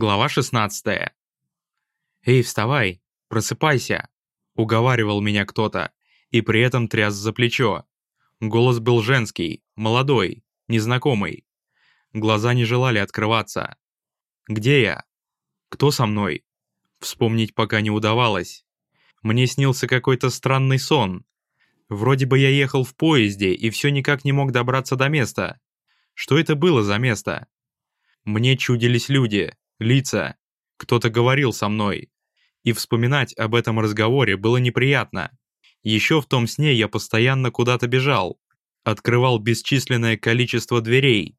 Глава 16. «Эй, вставай! Просыпайся!» — уговаривал меня кто-то, и при этом тряс за плечо. Голос был женский, молодой, незнакомый. Глаза не желали открываться. «Где я? Кто со мной?» Вспомнить пока не удавалось. Мне снился какой-то странный сон. Вроде бы я ехал в поезде и все никак не мог добраться до места. Что это было за место? Мне чудились люди, лица. Кто-то говорил со мной. И вспоминать об этом разговоре было неприятно. Еще в том сне я постоянно куда-то бежал. Открывал бесчисленное количество дверей.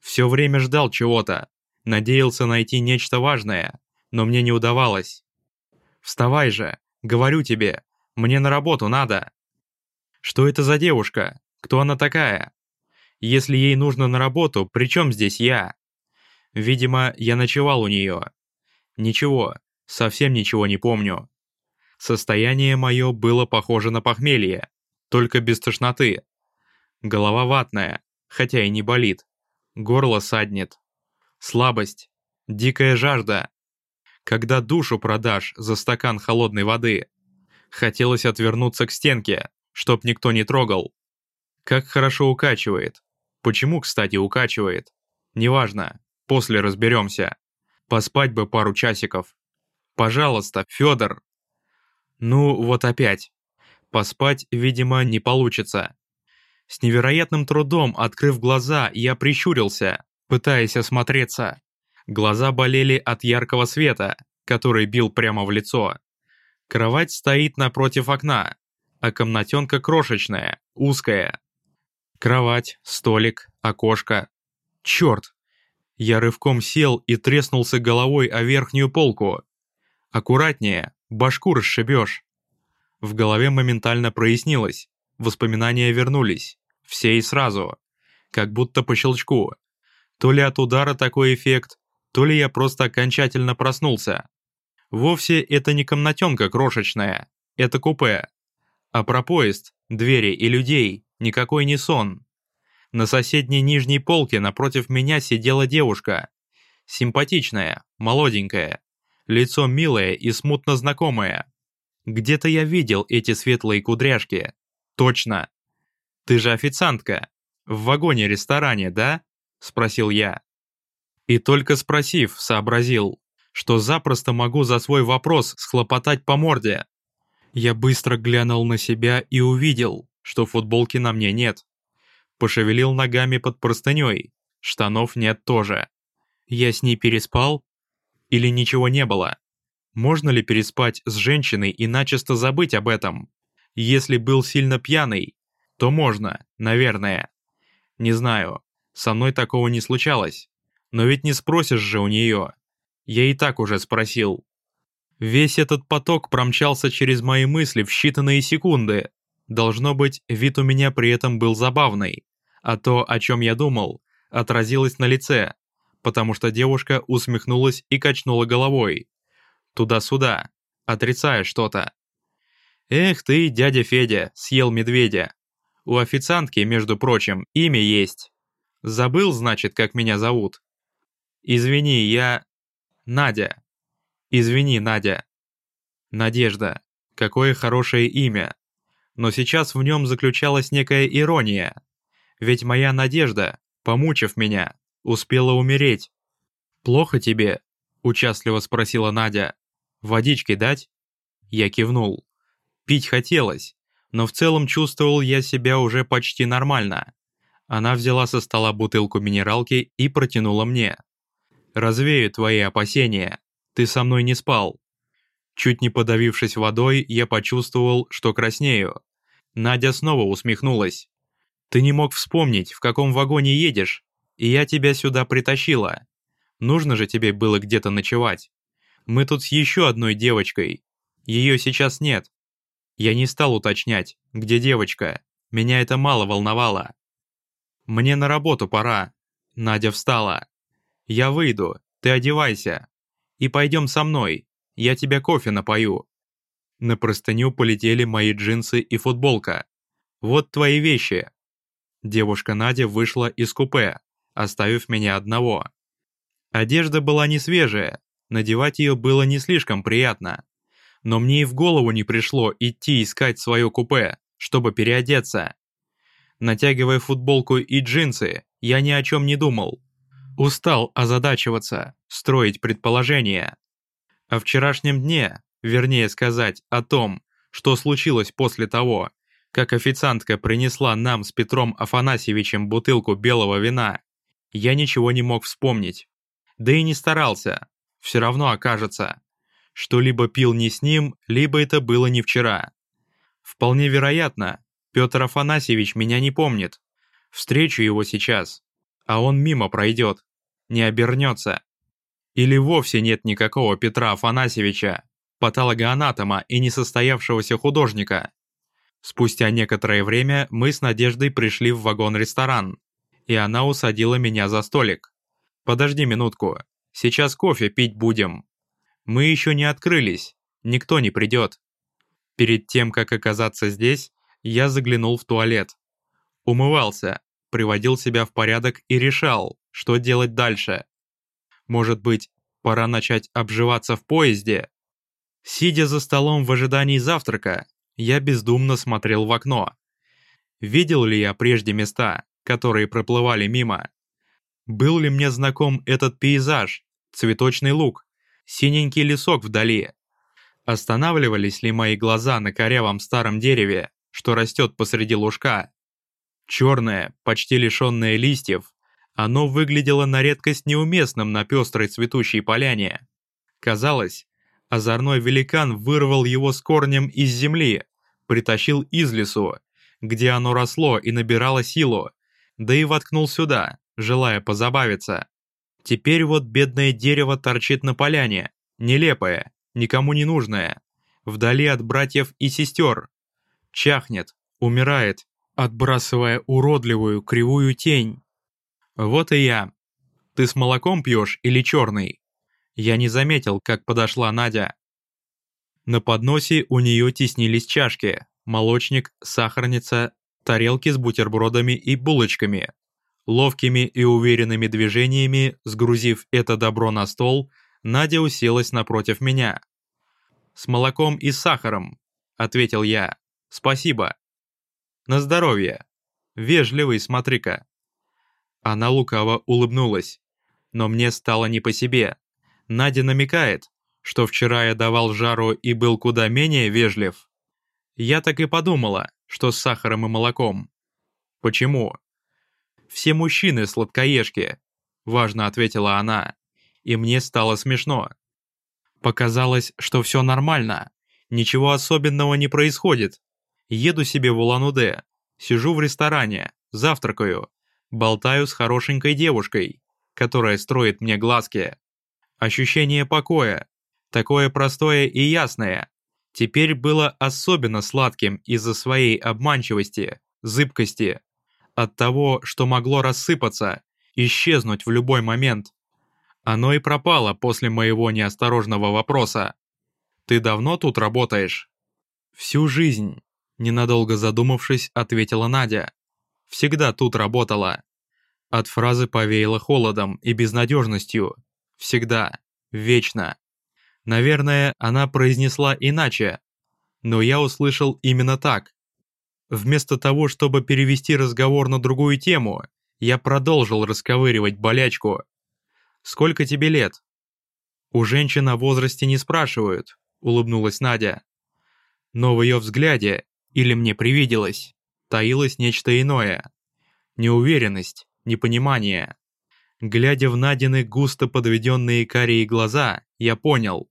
Все время ждал чего-то. Надеялся найти нечто важное, но мне не удавалось. «Вставай же! Говорю тебе! Мне на работу надо!» «Что это за девушка? Кто она такая?» «Если ей нужно на работу, при чем здесь я?» Видимо, я ночевал у нее. Ничего, совсем ничего не помню. Состояние мое было похоже на похмелье, только без тошноты. Голова ватная, хотя и не болит. Горло саднет. Слабость. Дикая жажда. Когда душу продашь за стакан холодной воды. Хотелось отвернуться к стенке, чтоб никто не трогал. Как хорошо укачивает. Почему, кстати, укачивает? Неважно. После разберемся. Поспать бы пару часиков. Пожалуйста, Федор. Ну, вот опять. Поспать, видимо, не получится. С невероятным трудом, открыв глаза, я прищурился, пытаясь осмотреться. Глаза болели от яркого света, который бил прямо в лицо. Кровать стоит напротив окна, а комнатенка крошечная, узкая. Кровать, столик, окошко. Черт, я рывком сел и треснулся головой о верхнюю полку. «Аккуратнее, башку расшибешь». В голове моментально прояснилось, воспоминания вернулись, все и сразу, как будто по щелчку. То ли от удара такой эффект, то ли я просто окончательно проснулся. Вовсе это не комнатенка крошечная, это купе. А про поезд, двери и людей никакой не сон. На соседней нижней полке напротив меня сидела девушка. Симпатичная, молоденькая, лицо милое и смутно знакомое. Где-то я видел эти светлые кудряшки. Точно. Ты же официантка. В вагоне-ресторане, да? Спросил я. И только спросив, сообразил, что запросто могу за свой вопрос схлопотать по морде. Я быстро глянул на себя и увидел, что футболки на мне нет. Пошевелил ногами под простыней. Штанов нет тоже. Я с ней переспал? Или ничего не было? Можно ли переспать с женщиной и начисто забыть об этом? Если был сильно пьяный, то можно, наверное. Не знаю, со мной такого не случалось. Но ведь не спросишь же у нее. Я и так уже спросил. Весь этот поток промчался через мои мысли в считанные секунды. Должно быть, вид у меня при этом был забавный а то, о чем я думал, отразилось на лице, потому что девушка усмехнулась и качнула головой. Туда-сюда, отрицая что-то. «Эх ты, дядя Федя, съел медведя. У официантки, между прочим, имя есть. Забыл, значит, как меня зовут? Извини, я... Надя. Извини, Надя. Надежда. Какое хорошее имя. Но сейчас в нем заключалась некая ирония. Ведь моя надежда, помучив меня, успела умереть. «Плохо тебе?» – участливо спросила Надя. «Водички дать?» Я кивнул. Пить хотелось, но в целом чувствовал я себя уже почти нормально. Она взяла со стола бутылку минералки и протянула мне. «Развею твои опасения. Ты со мной не спал». Чуть не подавившись водой, я почувствовал, что краснею. Надя снова усмехнулась. Ты не мог вспомнить, в каком вагоне едешь, и я тебя сюда притащила. Нужно же тебе было где-то ночевать. Мы тут с еще одной девочкой. Ее сейчас нет. Я не стал уточнять, где девочка. Меня это мало волновало. Мне на работу пора. Надя встала. Я выйду, ты одевайся. И пойдем со мной. Я тебя кофе напою. На простыню полетели мои джинсы и футболка. Вот твои вещи. Девушка Надя вышла из купе, оставив меня одного. Одежда была не свежая, надевать ее было не слишком приятно. Но мне и в голову не пришло идти искать свое купе, чтобы переодеться. Натягивая футболку и джинсы, я ни о чем не думал. Устал озадачиваться, строить предположения. О вчерашнем дне, вернее сказать, о том, что случилось после того, как официантка принесла нам с Петром Афанасьевичем бутылку белого вина, я ничего не мог вспомнить. Да и не старался, все равно окажется, что либо пил не с ним, либо это было не вчера. Вполне вероятно, Петр Афанасьевич меня не помнит. Встречу его сейчас, а он мимо пройдет, не обернется. Или вовсе нет никакого Петра Афанасьевича, патологоанатома и несостоявшегося художника. Спустя некоторое время мы с Надеждой пришли в вагон-ресторан, и она усадила меня за столик. «Подожди минутку, сейчас кофе пить будем». Мы еще не открылись, никто не придет. Перед тем, как оказаться здесь, я заглянул в туалет. Умывался, приводил себя в порядок и решал, что делать дальше. Может быть, пора начать обживаться в поезде? Сидя за столом в ожидании завтрака, я бездумно смотрел в окно. Видел ли я прежде места, которые проплывали мимо? Был ли мне знаком этот пейзаж, цветочный луг, синенький лесок вдали? Останавливались ли мои глаза на корявом старом дереве, что растет посреди лужка? Черное, почти лишенное листьев, оно выглядело на редкость неуместным на пестрой цветущей поляне. Казалось, озорной великан вырвал его с корнем из земли, притащил из лесу, где оно росло и набирало силу, да и воткнул сюда, желая позабавиться. Теперь вот бедное дерево торчит на поляне, нелепое, никому не нужное, вдали от братьев и сестер. Чахнет, умирает, отбрасывая уродливую кривую тень. Вот и я. Ты с молоком пьешь или черный? Я не заметил, как подошла Надя. На подносе у нее теснились чашки, молочник, сахарница, тарелки с бутербродами и булочками. Ловкими и уверенными движениями, сгрузив это добро на стол, Надя уселась напротив меня. «С молоком и сахаром», — ответил я. «Спасибо». «На здоровье. Вежливый, смотри-ка». Она лукаво улыбнулась. Но мне стало не по себе. Надя намекает, что вчера я давал жару и был куда менее вежлив. Я так и подумала, что с сахаром и молоком. Почему? Все мужчины сладкоежки, важно ответила она, и мне стало смешно. Показалось, что все нормально, ничего особенного не происходит. Еду себе в Улан-Удэ, сижу в ресторане, завтракаю, болтаю с хорошенькой девушкой, которая строит мне глазки. Ощущение покоя, такое простое и ясное, теперь было особенно сладким из-за своей обманчивости, зыбкости, от того, что могло рассыпаться, исчезнуть в любой момент. Оно и пропало после моего неосторожного вопроса. «Ты давно тут работаешь?» «Всю жизнь», — ненадолго задумавшись, ответила Надя. «Всегда тут работала». От фразы повеяло холодом и безнадежностью, Всегда. Вечно. Наверное, она произнесла иначе. Но я услышал именно так. Вместо того, чтобы перевести разговор на другую тему, я продолжил расковыривать болячку. «Сколько тебе лет?» «У женщин о возрасте не спрашивают», — улыбнулась Надя. Но в ее взгляде, или мне привиделось, таилось нечто иное. Неуверенность, непонимание. Глядя в Надины густо подведенные карие глаза, я понял.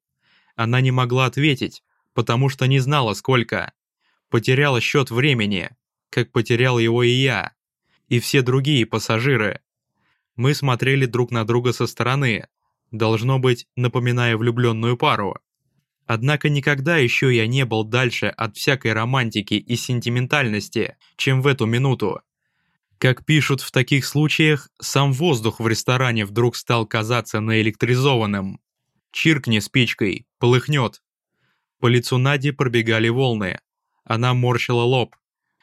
Она не могла ответить, потому что не знала сколько. Потеряла счет времени, как потерял его и я, и все другие пассажиры. Мы смотрели друг на друга со стороны, должно быть, напоминая влюбленную пару. Однако никогда еще я не был дальше от всякой романтики и сентиментальности, чем в эту минуту. Как пишут в таких случаях, сам воздух в ресторане вдруг стал казаться наэлектризованным. Чиркни спичкой, полыхнет. По лицу Нади пробегали волны. Она морщила лоб.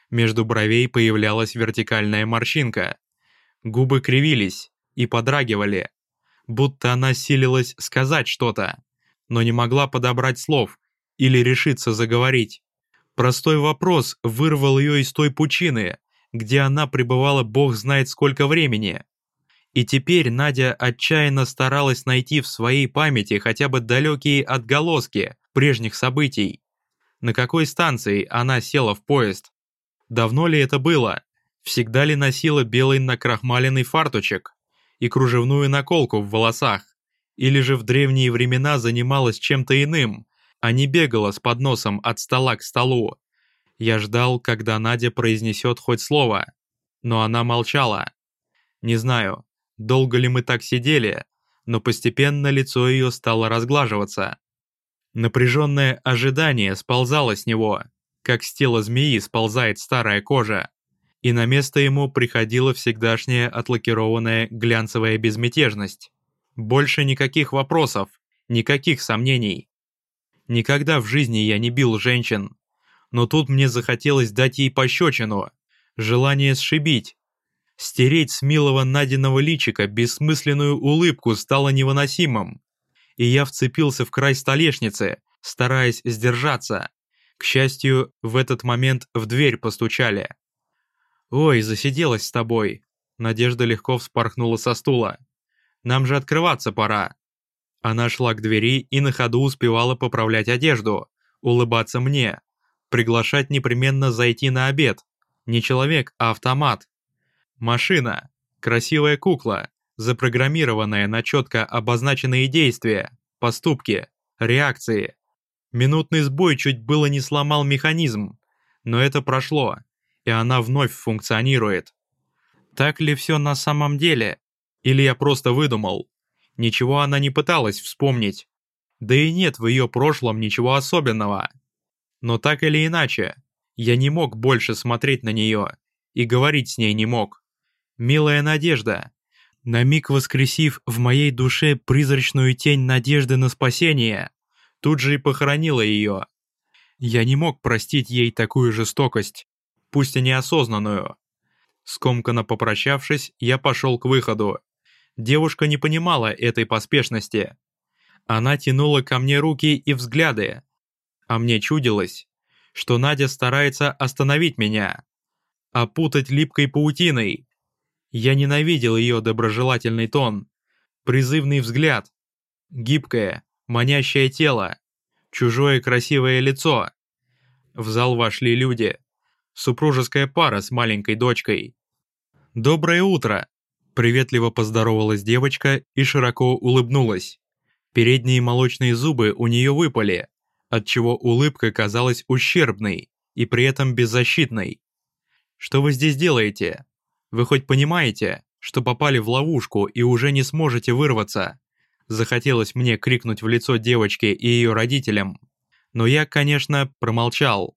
Между бровей появлялась вертикальная морщинка. Губы кривились и подрагивали. будто она силилась сказать что-то, но не могла подобрать слов или решиться заговорить. Простой вопрос вырвал ее из той пучины, где она пребывала бог знает сколько времени. И теперь Надя отчаянно старалась найти в своей памяти хотя бы далекие отголоски прежних событий. На какой станции она села в поезд? Давно ли это было? Всегда ли носила белый накрахмаленный фарточек и кружевную наколку в волосах? Или же в древние времена занималась чем-то иным, а не бегала с подносом от стола к столу? Я ждал, когда Надя произнесет хоть слово, но она молчала. Не знаю, долго ли мы так сидели, но постепенно лицо ее стало разглаживаться. Напряженное ожидание сползало с него, как с тела змеи сползает старая кожа, и на место ему приходила всегдашняя отлакированная глянцевая безмятежность. Больше никаких вопросов, никаких сомнений. Никогда в жизни я не бил женщин, но тут мне захотелось дать ей пощечину, желание сшибить. Стереть с милого Надиного личика бессмысленную улыбку стало невыносимым, и я вцепился в край столешницы, стараясь сдержаться. К счастью, в этот момент в дверь постучали. «Ой, засиделась с тобой!» Надежда легко вспорхнула со стула. «Нам же открываться пора!» Она шла к двери и на ходу успевала поправлять одежду, улыбаться мне, приглашать непременно зайти на обед. Не человек, а автомат. Машина. Красивая кукла, запрограммированная на четко обозначенные действия, поступки, реакции. Минутный сбой чуть было не сломал механизм, но это прошло, и она вновь функционирует. Так ли все на самом деле? Или я просто выдумал? Ничего она не пыталась вспомнить. Да и нет в ее прошлом ничего особенного. Но так или иначе, я не мог больше смотреть на нее и говорить с ней не мог. Милая надежда, на миг воскресив в моей душе призрачную тень надежды на спасение, тут же и похоронила ее. Я не мог простить ей такую жестокость, пусть и неосознанную. Скомканно попрощавшись, я пошел к выходу. Девушка не понимала этой поспешности. Она тянула ко мне руки и взгляды, а мне чудилось, что Надя старается остановить меня, опутать липкой паутиной. Я ненавидел ее доброжелательный тон, призывный взгляд, гибкое, манящее тело, чужое красивое лицо. В зал вошли люди, супружеская пара с маленькой дочкой. «Доброе утро!» Приветливо поздоровалась девочка и широко улыбнулась. Передние молочные зубы у нее выпали, отчего улыбка казалась ущербной и при этом беззащитной. «Что вы здесь делаете? Вы хоть понимаете, что попали в ловушку и уже не сможете вырваться?» Захотелось мне крикнуть в лицо девочке и ее родителям. Но я, конечно, промолчал.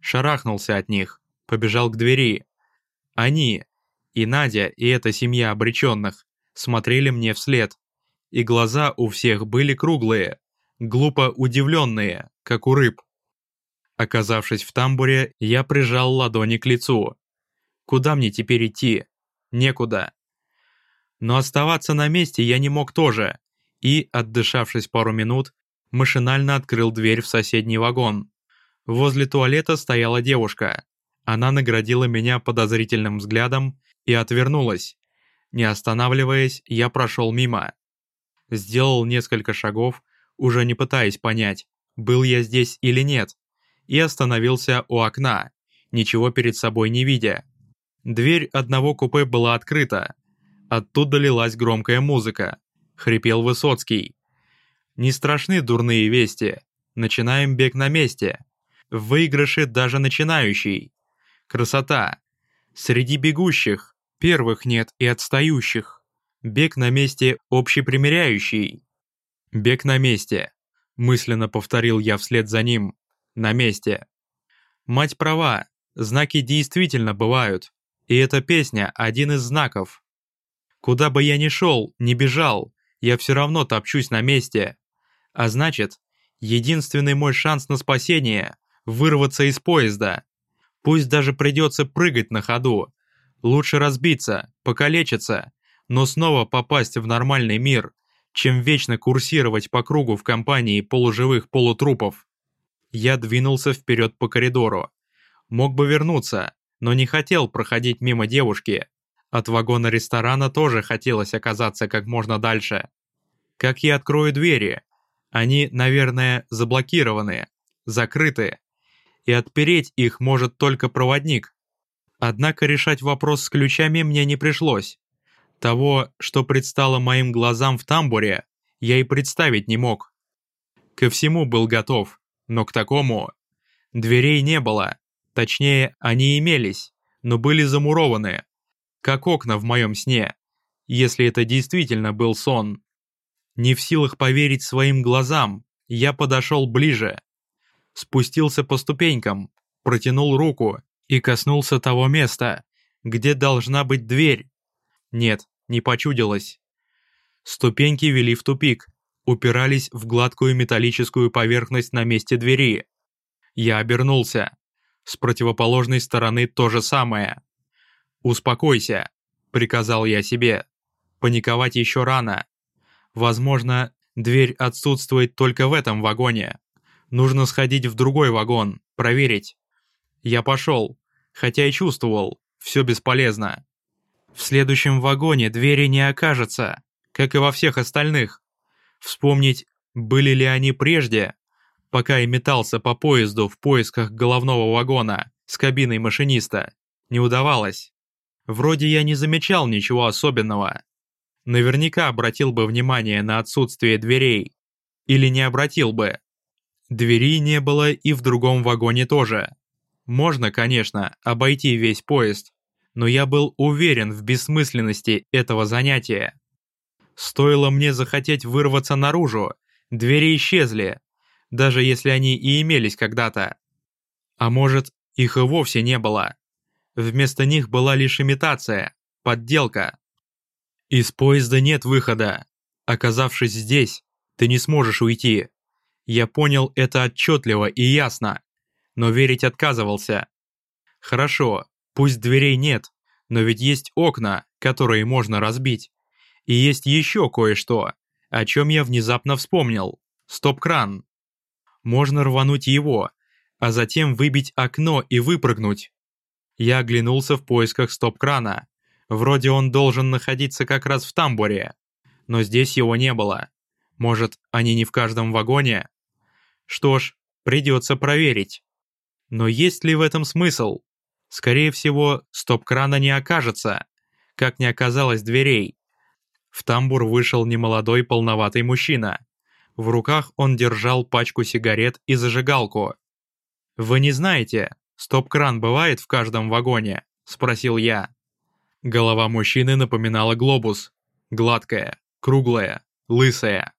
Шарахнулся от них, побежал к двери. Они, и Надя, и эта семья обреченных, смотрели мне вслед. И глаза у всех были круглые, глупо удивленные, как у рыб. Оказавшись в тамбуре, я прижал ладони к лицу. Куда мне теперь идти? Некуда. Но оставаться на месте я не мог тоже, и, отдышавшись пару минут, машинально открыл дверь в соседний вагон. Возле туалета стояла девушка. Она наградила меня подозрительным взглядом и отвернулась. Не останавливаясь, я прошел мимо. Сделал несколько шагов, уже не пытаясь понять, был я здесь или нет, и остановился у окна, ничего перед собой не видя. Дверь одного купе была открыта. Оттуда лилась громкая музыка. Хрипел Высоцкий. Не страшны дурные вести. Начинаем бег на месте. В выигрыше даже начинающий. Красота. Среди бегущих первых нет и отстающих. Бег на месте общепримиряющий. «Бег на месте», — мысленно повторил я вслед за ним. «На месте». Мать права, знаки действительно бывают, и эта песня — один из знаков. Куда бы я ни шел, ни бежал, я все равно топчусь на месте. А значит, единственный мой шанс на спасение — вырваться из поезда. Пусть даже придется прыгать на ходу. Лучше разбиться, покалечиться, но снова попасть в нормальный мир — чем вечно курсировать по кругу в компании полуживых полутрупов. Я двинулся вперед по коридору. Мог бы вернуться, но не хотел проходить мимо девушки. От вагона ресторана тоже хотелось оказаться как можно дальше. Как я открою двери? Они, наверное, заблокированы, закрыты. И отпереть их может только проводник. Однако решать вопрос с ключами мне не пришлось. Того, что предстало моим глазам в тамбуре, я и представить не мог. Ко всему был готов, но к такому... Дверей не было, точнее, они имелись, но были замурованы, как окна в моем сне, если это действительно был сон. Не в силах поверить своим глазам, я подошел ближе. Спустился по ступенькам, протянул руку и коснулся того места, где должна быть дверь. Нет, не почудилось. Ступеньки вели в тупик, упирались в гладкую металлическую поверхность на месте двери. Я обернулся. С противоположной стороны то же самое. «Успокойся», — приказал я себе. «Паниковать еще рано. Возможно, дверь отсутствует только в этом вагоне. Нужно сходить в другой вагон, проверить». Я пошел, хотя и чувствовал, все бесполезно. В следующем вагоне двери не окажется, как и во всех остальных. Вспомнить, были ли они прежде, пока я метался по поезду в поисках головного вагона с кабиной машиниста, не удавалось. Вроде я не замечал ничего особенного. Наверняка обратил бы внимание на отсутствие дверей. Или не обратил бы. Двери не было и в другом вагоне тоже. Можно, конечно, обойти весь поезд, но я был уверен в бессмысленности этого занятия. Стоило мне захотеть вырваться наружу, двери исчезли, даже если они и имелись когда-то. А может, их и вовсе не было. Вместо них была лишь имитация, подделка. Из поезда нет выхода. Оказавшись здесь, ты не сможешь уйти. Я понял это отчетливо и ясно, но верить отказывался. Хорошо, пусть дверей нет, но ведь есть окна, которые можно разбить. И есть еще кое-что, о чем я внезапно вспомнил. Стоп-кран. Можно рвануть его, а затем выбить окно и выпрыгнуть. Я оглянулся в поисках стоп-крана. Вроде он должен находиться как раз в тамбуре. Но здесь его не было. Может, они не в каждом вагоне? Что ж, придется проверить. Но есть ли в этом смысл? Скорее всего, стоп-крана не окажется, как не оказалось дверей. В тамбур вышел немолодой полноватый мужчина. В руках он держал пачку сигарет и зажигалку. «Вы не знаете, стоп-кран бывает в каждом вагоне?» – спросил я. Голова мужчины напоминала глобус. Гладкая, круглая, лысая.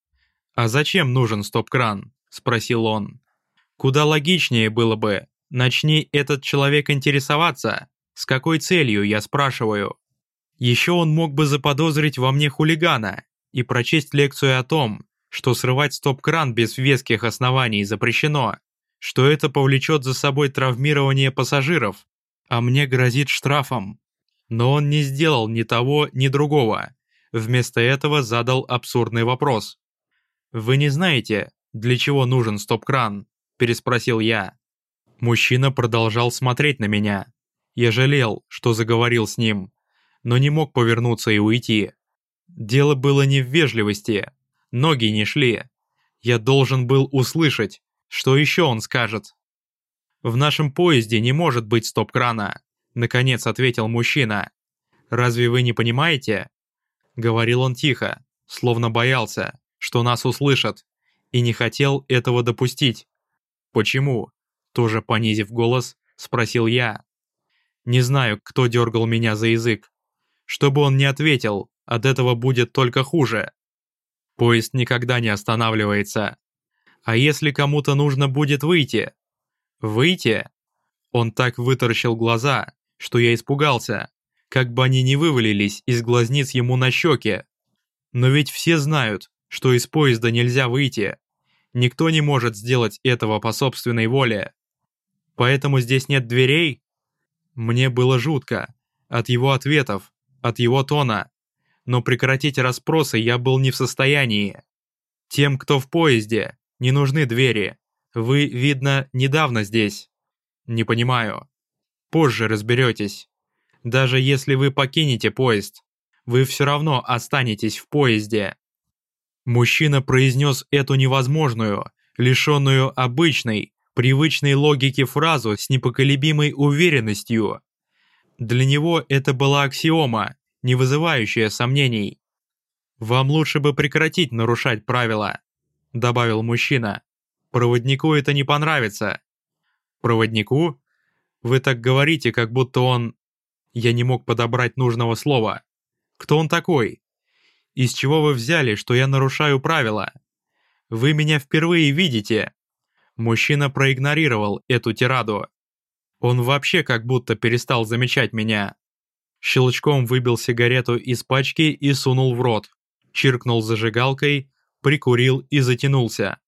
«А зачем нужен стоп-кран?» – спросил он. «Куда логичнее было бы, начни этот человек интересоваться, с какой целью, я спрашиваю. Еще он мог бы заподозрить во мне хулигана и прочесть лекцию о том, что срывать стоп-кран без веских оснований запрещено, что это повлечет за собой травмирование пассажиров, а мне грозит штрафом. Но он не сделал ни того, ни другого. Вместо этого задал абсурдный вопрос. «Вы не знаете, для чего нужен стоп-кран?» – переспросил я. Мужчина продолжал смотреть на меня. Я жалел, что заговорил с ним, но не мог повернуться и уйти. Дело было не в вежливости, ноги не шли. Я должен был услышать, что еще он скажет. «В нашем поезде не может быть стоп-крана», наконец ответил мужчина. «Разве вы не понимаете?» Говорил он тихо, словно боялся, что нас услышат, и не хотел этого допустить. «Почему?» Тоже понизив голос, спросил я. Не знаю, кто дергал меня за язык, чтобы он не ответил, от этого будет только хуже. Поезд никогда не останавливается. А если кому-то нужно будет выйти? Выйти? Он так вытаращил глаза, что я испугался, как бы они не вывалились из глазниц ему на щеки. Но ведь все знают, что из поезда нельзя выйти. Никто не может сделать этого по собственной воле. Поэтому здесь нет дверей? Мне было жутко. От его ответов, от его тона. Но прекратить расспросы я был не в состоянии. Тем, кто в поезде, не нужны двери. Вы, видно, недавно здесь. Не понимаю. Позже разберетесь. Даже если вы покинете поезд, вы все равно останетесь в поезде. Мужчина произнес эту невозможную, лишенную обычной, привычной логики фразу с непоколебимой уверенностью. Для него это была аксиома, не вызывающая сомнений. «Вам лучше бы прекратить нарушать правила», — добавил мужчина. «Проводнику это не понравится». «Проводнику? Вы так говорите, как будто он...» Я не мог подобрать нужного слова. «Кто он такой? Из чего вы взяли, что я нарушаю правила? Вы меня впервые видите». Мужчина проигнорировал эту тираду. Он вообще как будто перестал замечать меня щелчком выбил сигарету из пачки и сунул в рот, чиркнул зажигалкой, прикурил и затянулся.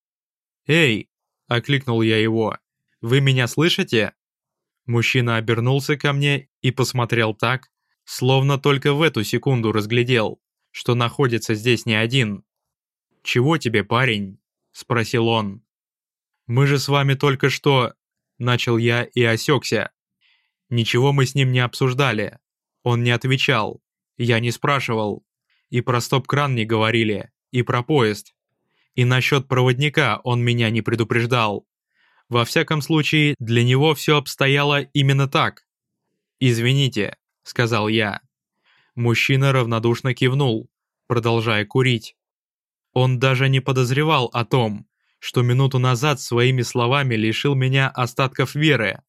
«Эй!» – окликнул я его. «Вы меня слышите?» Мужчина обернулся ко мне и посмотрел так, словно только в эту секунду разглядел, что находится здесь не один. «Чего тебе, парень?» – спросил он. «Мы же с вами только что...» – начал я и осекся. Ничего мы с ним не обсуждали. Он не отвечал. Я не спрашивал. И про стоп-кран не говорили, и про поезд. И насчет проводника он меня не предупреждал. Во всяком случае, для него все обстояло именно так. «Извините», — сказал я. Мужчина равнодушно кивнул, продолжая курить. Он даже не подозревал о том, что минуту назад своими словами лишил меня остатков веры.